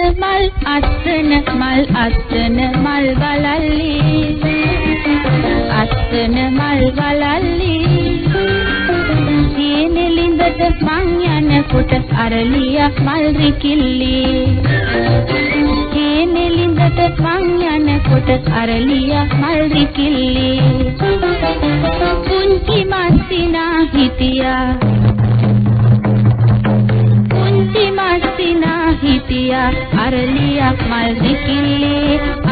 මල් අස්සන මල් අස්සන මල් වලල්ලි. අස්සන මල් වලල්ලි. සීනෙලින්දට මං යනකොට අරලියක් මල් රිකිල්ලි. සීනෙලින්දට මං යනකොට අරලියක් මල් රිකිල්ලි. පුංචි මස්සිනා හිටියා. හිටියා අරලියක් මල් රිකිල්ලි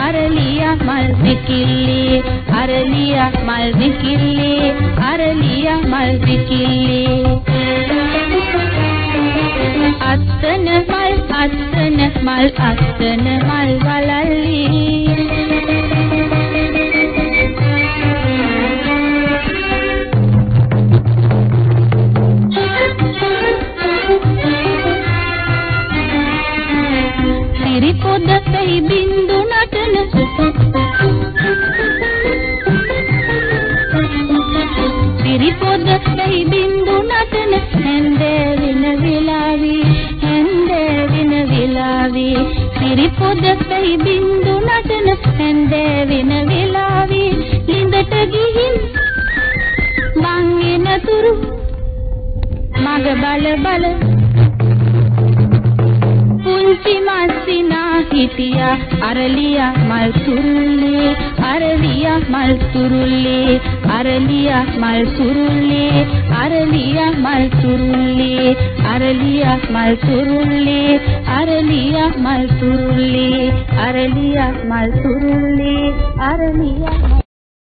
අරලියක් මල් රිකිල්ලි අරලියක් මල් රිකිල්ලි අරලියක් මල් රිකිල්ලි අත්තන මල් අත්තන මල් අත්තන මල් වලල්ලි. විලාවි සිරිපොද පෙයි බින්දු නටන හැන්දේ වින විලාවි ලිඳට ගිහින් මං එනතුරු මග බල බල පුංචි මස්සිනා හිටියා අරලියා මල් තුරුල්ලේ අරලියා මල් තුරුල්ලේ අරලියා මල් තුරුල්ලේ අරලියා මල් තුරුල්ලේ අරලියා මල් තුරුල්ලේ අරලියා මල් තුරුල්ලේ අරලියා මල් තුරුල්ලේ අරලියා